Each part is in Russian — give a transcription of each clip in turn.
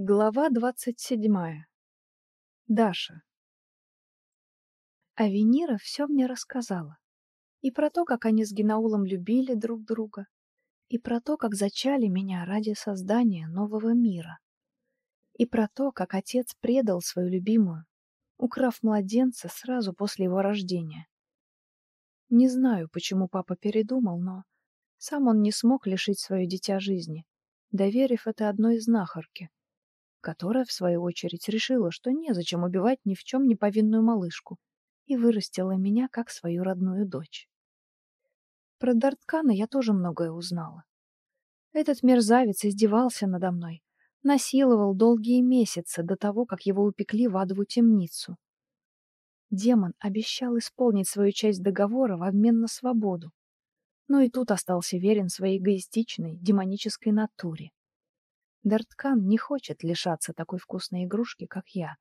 Глава двадцать седьмая. Даша. Авенира все мне рассказала. И про то, как они с Генаулом любили друг друга, и про то, как зачали меня ради создания нового мира, и про то, как отец предал свою любимую, украв младенца сразу после его рождения. Не знаю, почему папа передумал, но сам он не смог лишить свое дитя жизни, доверив это одной знахарке которая, в свою очередь, решила, что незачем убивать ни в чем не повинную малышку, и вырастила меня как свою родную дочь. Про Дарткана я тоже многое узнала. Этот мерзавец издевался надо мной, насиловал долгие месяцы до того, как его упекли в адову темницу. Демон обещал исполнить свою часть договора в обмен на свободу, но и тут остался верен своей эгоистичной, демонической натуре. Дарткан не хочет лишаться такой вкусной игрушки, как я.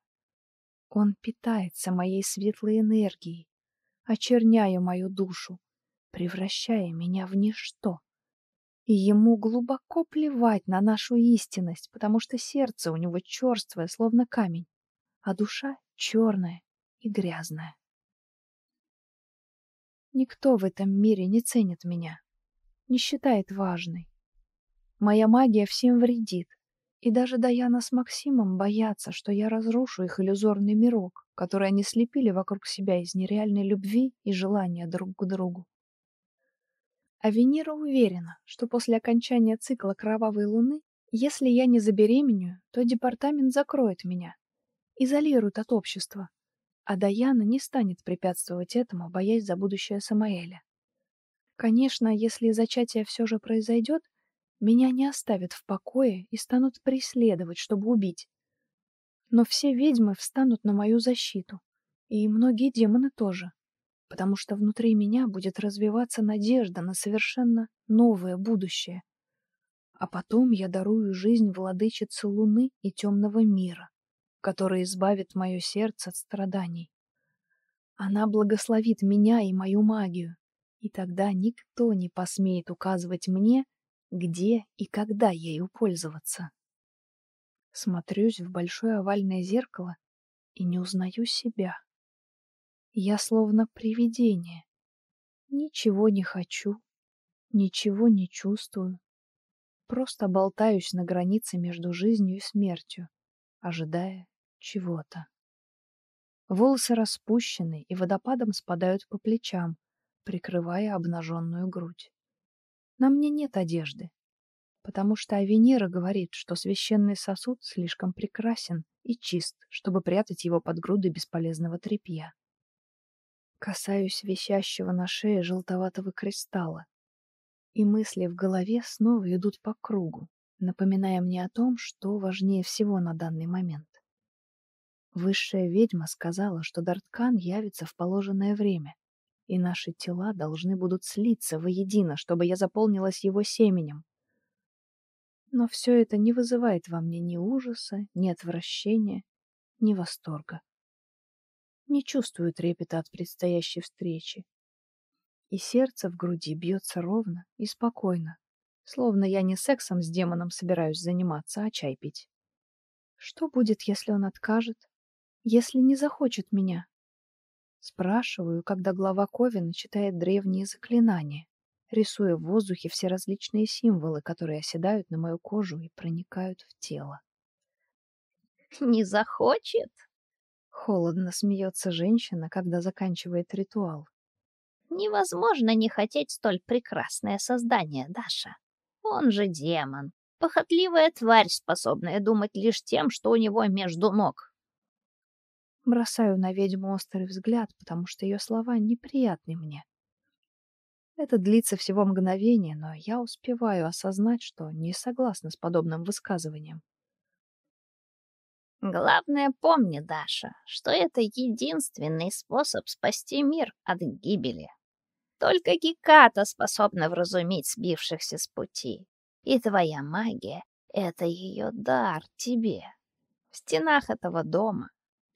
Он питается моей светлой энергией, очерняя мою душу, превращая меня в ничто. И ему глубоко плевать на нашу истинность, потому что сердце у него черствое, словно камень, а душа черная и грязная. Никто в этом мире не ценит меня, не считает важной. Моя магия всем вредит. И даже Даяна с Максимом боятся, что я разрушу их иллюзорный мирок, который они слепили вокруг себя из нереальной любви и желания друг к другу. А Венера уверена, что после окончания цикла Кровавой Луны, если я не забеременею, то департамент закроет меня, изолирует от общества, а Даяна не станет препятствовать этому, боясь за будущее Самаэля. Конечно, если зачатие все же произойдет, меня не оставят в покое и станут преследовать, чтобы убить. Но все ведьмы встанут на мою защиту, и многие демоны тоже, потому что внутри меня будет развиваться надежда на совершенно новое будущее. А потом я дарую жизнь владычице Луны и темного мира, который избавит мое сердце от страданий. Она благословит меня и мою магию, и тогда никто не посмеет указывать мне, где и когда ею пользоваться. Смотрюсь в большое овальное зеркало и не узнаю себя. Я словно привидение. Ничего не хочу, ничего не чувствую. Просто болтаюсь на границе между жизнью и смертью, ожидая чего-то. Волосы распущены и водопадом спадают по плечам, прикрывая обнаженную грудь. На мне нет одежды, потому что Авенира говорит, что священный сосуд слишком прекрасен и чист, чтобы прятать его под грудой бесполезного тряпья. Касаюсь висящего на шее желтоватого кристалла, и мысли в голове снова идут по кругу, напоминая мне о том, что важнее всего на данный момент. Высшая ведьма сказала, что Дарткан явится в положенное время, и наши тела должны будут слиться воедино, чтобы я заполнилась его семенем. Но все это не вызывает во мне ни ужаса, ни отвращения, ни восторга. Не чувствую трепета от предстоящей встречи. И сердце в груди бьется ровно и спокойно, словно я не сексом с демоном собираюсь заниматься, а чай пить. Что будет, если он откажет? Если не захочет меня? Спрашиваю, когда глава Ковина читает древние заклинания, рисуя в воздухе все различные символы, которые оседают на мою кожу и проникают в тело. «Не захочет?» Холодно смеется женщина, когда заканчивает ритуал. «Невозможно не хотеть столь прекрасное создание, Даша. Он же демон, похотливая тварь, способная думать лишь тем, что у него между ног. Бросаю на ведьму острый взгляд, потому что ее слова неприятны мне. Это длится всего мгновение, но я успеваю осознать, что не согласна с подобным высказыванием. Главное помни, Даша, что это единственный способ спасти мир от гибели. Только Геката способна вразумить сбившихся с пути. И твоя магия — это ее дар тебе. В стенах этого дома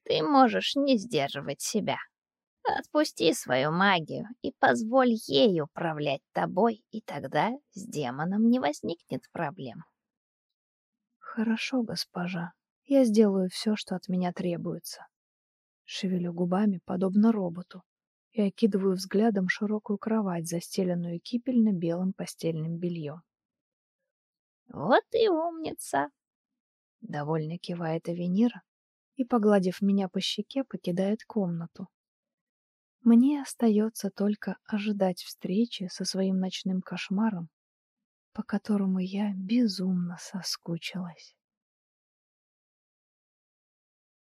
ты можешь не сдерживать себя. Отпусти свою магию и позволь ей управлять тобой, и тогда с демоном не возникнет проблем. Хорошо, госпожа. Я сделаю все, что от меня требуется. Шевелю губами, подобно роботу, и окидываю взглядом широкую кровать, застеленную кипельно-белым постельным бельем. «Вот и умница!» Довольно кивает Авенира и, погладив меня по щеке, покидает комнату. Мне остается только ожидать встречи со своим ночным кошмаром, по которому я безумно соскучилась.